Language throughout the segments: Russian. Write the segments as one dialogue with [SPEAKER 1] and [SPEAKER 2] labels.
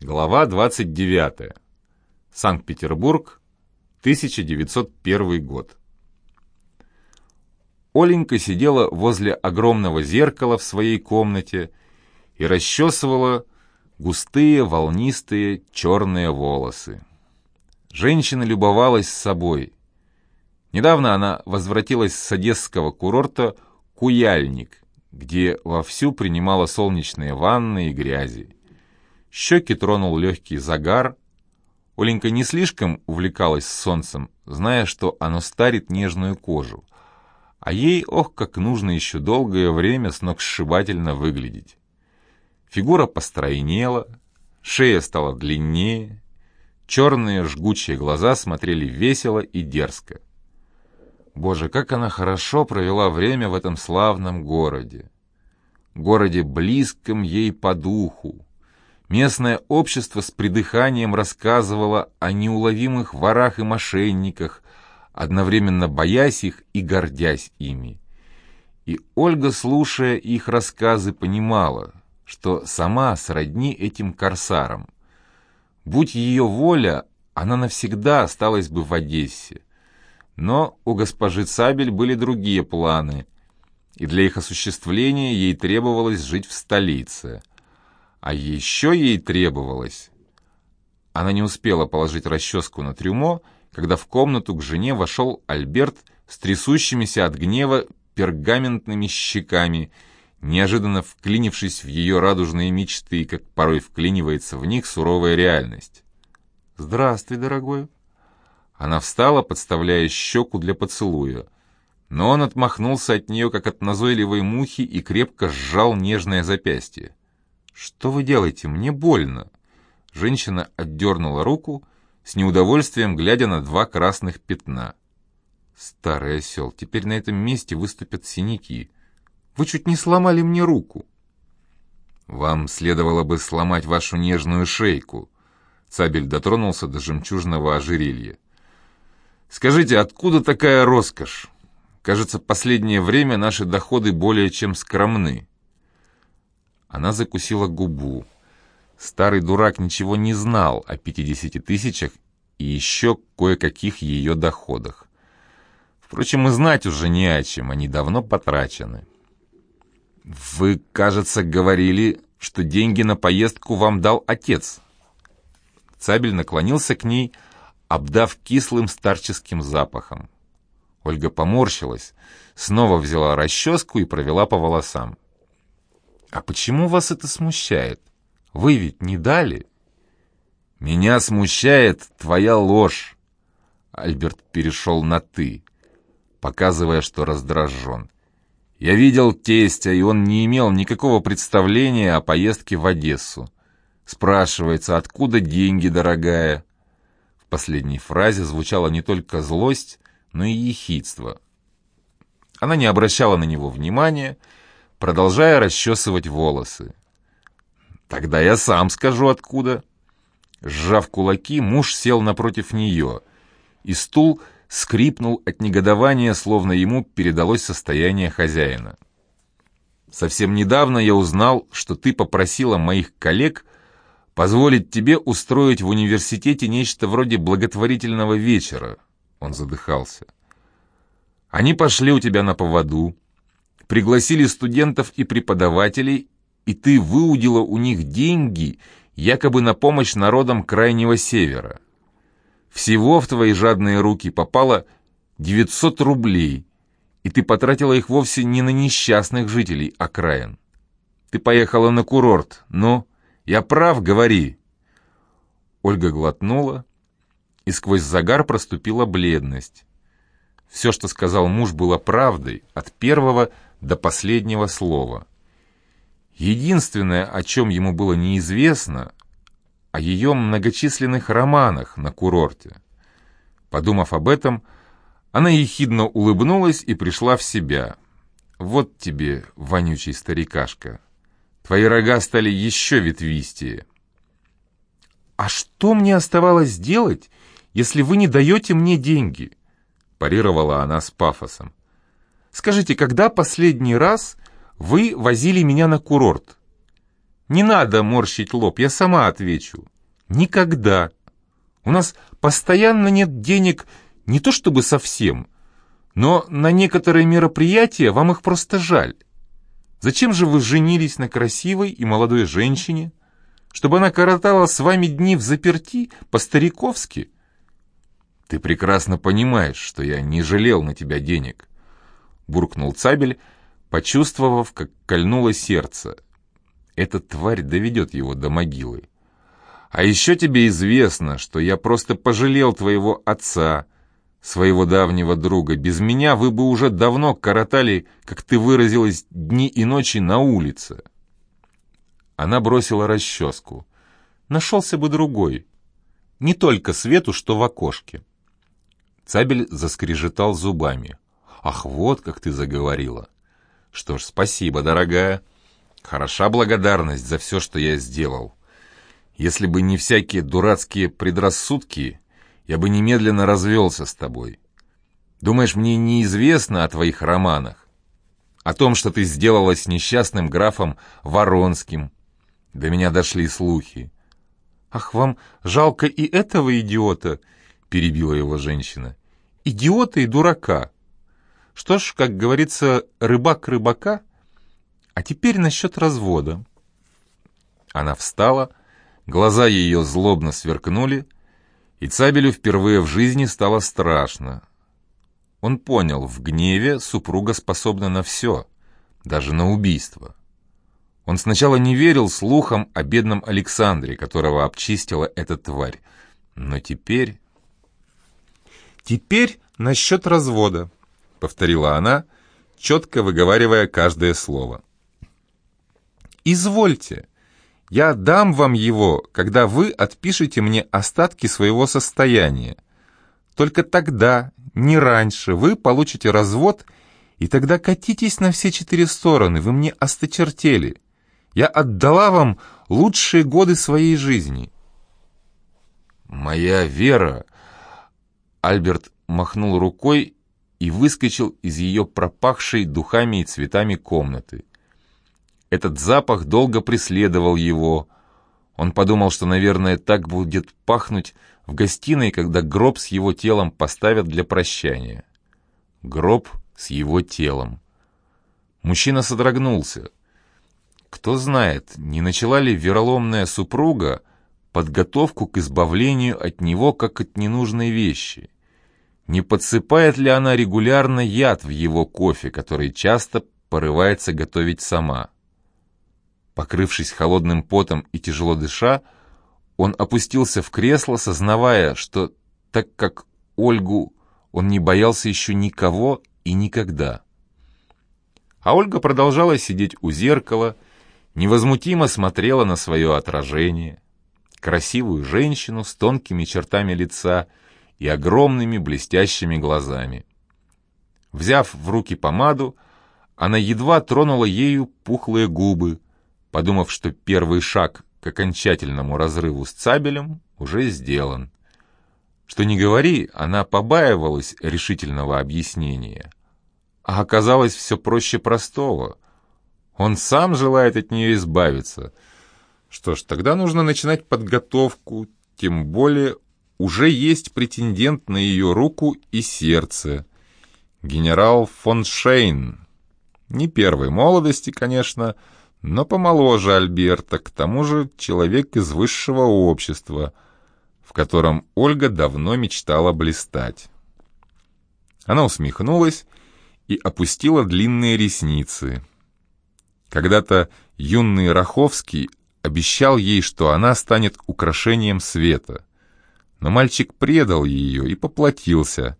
[SPEAKER 1] Глава 29. Санкт-Петербург, 1901 год. Оленька сидела возле огромного зеркала в своей комнате и расчесывала густые, волнистые, черные волосы. Женщина любовалась собой. Недавно она возвратилась с одесского курорта Куяльник, где вовсю принимала солнечные ванны и грязи. Щеки тронул легкий загар. Оленька не слишком увлекалась солнцем, зная, что оно старит нежную кожу. А ей, ох, как нужно еще долгое время сногсшибательно выглядеть. Фигура постройнела, шея стала длиннее, черные жгучие глаза смотрели весело и дерзко. Боже, как она хорошо провела время в этом славном городе. Городе близком ей по духу, Местное общество с придыханием рассказывало о неуловимых ворах и мошенниках, одновременно боясь их и гордясь ими. И Ольга, слушая их рассказы, понимала, что сама сродни этим корсарам. Будь ее воля, она навсегда осталась бы в Одессе. Но у госпожи Цабель были другие планы, и для их осуществления ей требовалось жить в столице – а еще ей требовалось... Она не успела положить расческу на трюмо, когда в комнату к жене вошел Альберт с трясущимися от гнева пергаментными щеками, неожиданно вклинившись в ее радужные мечты, как порой вклинивается в них суровая реальность. «Здравствуй, дорогой». Она встала, подставляя щеку для поцелуя, но он отмахнулся от нее, как от назойливой мухи, и крепко сжал нежное запястье. «Что вы делаете? Мне больно!» Женщина отдернула руку, с неудовольствием глядя на два красных пятна. «Старый осел, теперь на этом месте выступят синяки. Вы чуть не сломали мне руку!» «Вам следовало бы сломать вашу нежную шейку», Цабель дотронулся до жемчужного ожерелья. «Скажите, откуда такая роскошь? Кажется, последнее время наши доходы более чем скромны». Она закусила губу. Старый дурак ничего не знал о 50 тысячах и еще кое-каких ее доходах. Впрочем, и знать уже не о чем, они давно потрачены. «Вы, кажется, говорили, что деньги на поездку вам дал отец». Цабель наклонился к ней, обдав кислым старческим запахом. Ольга поморщилась, снова взяла расческу и провела по волосам. «А почему вас это смущает? Вы ведь не дали?» «Меня смущает твоя ложь!» Альберт перешел на «ты», показывая, что раздражен. «Я видел тестя, и он не имел никакого представления о поездке в Одессу. Спрашивается, откуда деньги, дорогая?» В последней фразе звучала не только злость, но и ехидство. Она не обращала на него внимания, продолжая расчесывать волосы. «Тогда я сам скажу, откуда». Сжав кулаки, муж сел напротив нее, и стул скрипнул от негодования, словно ему передалось состояние хозяина. «Совсем недавно я узнал, что ты попросила моих коллег позволить тебе устроить в университете нечто вроде благотворительного вечера», — он задыхался. «Они пошли у тебя на поводу, пригласили студентов и преподавателей, и ты выудила у них деньги, якобы на помощь народам Крайнего Севера. Всего в твои жадные руки попало 900 рублей, и ты потратила их вовсе не на несчастных жителей окраин. Ты поехала на курорт, ну, я прав, говори. Ольга глотнула, и сквозь загар проступила бледность. Все, что сказал муж, было правдой, от первого до последнего слова. Единственное, о чем ему было неизвестно, о ее многочисленных романах на курорте. Подумав об этом, она ехидно улыбнулась и пришла в себя. «Вот тебе, вонючий старикашка, твои рога стали еще ветвистее». «А что мне оставалось делать, если вы не даете мне деньги?» парировала она с пафосом. Скажите, когда последний раз вы возили меня на курорт? Не надо морщить лоб, я сама отвечу. Никогда. У нас постоянно нет денег не то чтобы совсем, но на некоторые мероприятия вам их просто жаль. Зачем же вы женились на красивой и молодой женщине? Чтобы она коротала с вами дни в заперти по-стариковски? Ты прекрасно понимаешь, что я не жалел на тебя денег, буркнул Цабель, почувствовав, как кольнуло сердце. Эта тварь доведет его до могилы. А еще тебе известно, что я просто пожалел твоего отца, своего давнего друга. Без меня вы бы уже давно коротали, как ты выразилась, дни и ночи на улице. Она бросила расческу. Нашелся бы другой. Не только свету, что в окошке. Цабель заскрежетал зубами. «Ах, вот как ты заговорила!» «Что ж, спасибо, дорогая. Хороша благодарность за все, что я сделал. Если бы не всякие дурацкие предрассудки, я бы немедленно развелся с тобой. Думаешь, мне неизвестно о твоих романах? О том, что ты сделала с несчастным графом Воронским? До меня дошли слухи.
[SPEAKER 2] «Ах, вам жалко и этого идиота?» — перебила его женщина идиота и дурака. Что ж, как говорится, рыбак рыбака. А теперь насчет развода.
[SPEAKER 1] Она встала, глаза ее злобно сверкнули, и Цабелю впервые в жизни стало страшно. Он понял, в гневе супруга способна на все, даже на убийство. Он сначала не верил слухам о бедном Александре, которого обчистила эта тварь, но теперь...
[SPEAKER 2] «Теперь насчет развода», — повторила она, четко выговаривая каждое слово. «Извольте, я дам вам его, когда вы отпишете мне остатки своего состояния. Только тогда, не раньше, вы получите развод, и тогда катитесь на все четыре стороны, вы мне осточертели. Я отдала вам лучшие годы своей жизни».
[SPEAKER 1] «Моя вера...» Альберт махнул рукой и выскочил из ее пропахшей духами и цветами комнаты. Этот запах долго преследовал его. Он подумал, что, наверное, так будет пахнуть в гостиной, когда гроб с его телом поставят для прощания. Гроб с его телом. Мужчина содрогнулся. Кто знает, не начала ли вероломная супруга подготовку к избавлению от него, как от ненужной вещи. Не подсыпает ли она регулярно яд в его кофе, который часто порывается готовить сама? Покрывшись холодным потом и тяжело дыша, он опустился в кресло, сознавая, что так как Ольгу он не боялся еще никого и никогда. А Ольга продолжала сидеть у зеркала, невозмутимо смотрела на свое отражение — красивую женщину с тонкими чертами лица и огромными блестящими глазами. Взяв в руки помаду, она едва тронула ею пухлые губы, подумав, что первый шаг к окончательному разрыву с Цабелем уже сделан. Что не говори, она побаивалась решительного объяснения. А оказалось все проще простого. Он сам желает от нее избавиться — что ж, тогда нужно начинать подготовку, тем более уже есть претендент на ее руку и сердце. Генерал фон Шейн. Не первой молодости, конечно, но помоложе Альберта, к тому же человек из высшего общества, в котором Ольга давно мечтала блистать. Она усмехнулась и опустила длинные ресницы. Когда-то юный Раховский обещал ей, что она станет украшением света. Но мальчик предал ее и поплатился.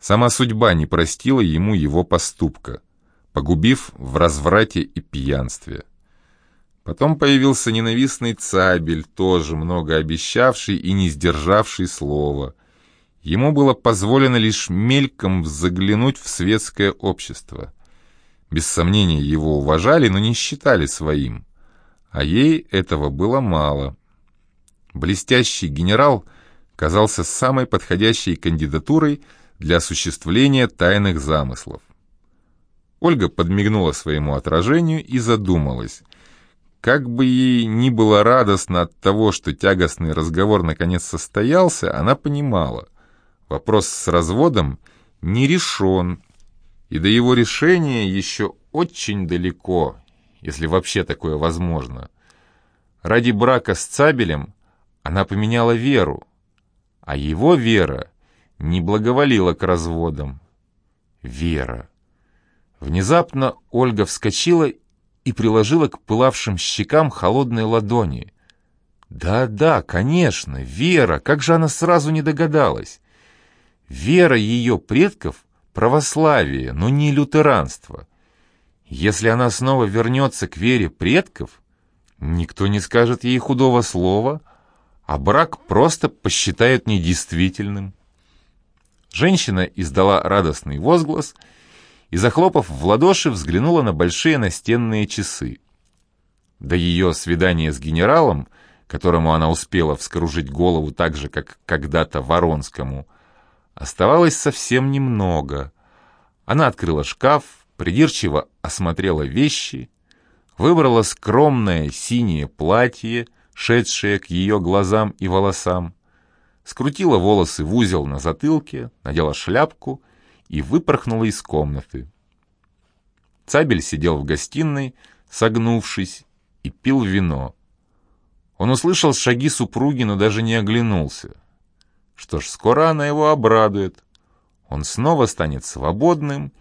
[SPEAKER 1] Сама судьба не простила ему его поступка, погубив в разврате и пьянстве. Потом появился ненавистный Цабель, тоже много обещавший и не сдержавший слова. Ему было позволено лишь мельком заглянуть в светское общество. Без сомнения его уважали, но не считали своим а ей этого было мало. Блестящий генерал казался самой подходящей кандидатурой для осуществления тайных замыслов. Ольга подмигнула своему отражению и задумалась,
[SPEAKER 2] Как бы ей ни было радостно от того, что тягостный разговор наконец состоялся, она понимала, вопрос с разводом не решен, и до его решения еще очень далеко, если вообще такое возможно. Ради брака с Цабелем она поменяла веру, а его вера не благоволила к разводам. Вера. Внезапно Ольга вскочила и приложила к пылавшим щекам холодные ладони. Да-да, конечно, Вера, как же она сразу не догадалась? Вера ее предков — православие, но не лютеранство. Если она снова вернется к вере предков, никто не скажет ей худого слова, а брак просто посчитают недействительным. Женщина издала радостный возглас — и, захлопав в ладоши, взглянула на большие настенные часы. До ее свидания с генералом, которому она успела вскружить голову так же, как когда-то Воронскому, оставалось совсем немного. Она открыла шкаф, придирчиво осмотрела вещи, выбрала скромное синее платье, шедшее к ее глазам и волосам, скрутила волосы в узел на затылке, надела шляпку и выпорхнула из комнаты. Цабель сидел в гостиной, согнувшись, и пил вино. Он услышал шаги супруги, но даже не оглянулся. Что ж, скоро она его обрадует. Он снова станет свободным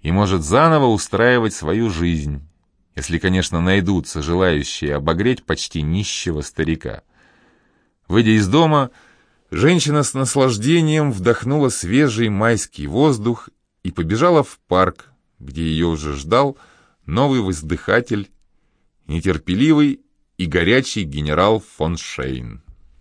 [SPEAKER 2] и может заново устраивать свою жизнь, если, конечно, найдутся желающие обогреть почти нищего старика. Выйдя из дома, Женщина с наслаждением вдохнула свежий майский воздух и побежала в парк, где ее уже ждал новый воздыхатель, нетерпеливый и горячий генерал фон Шейн.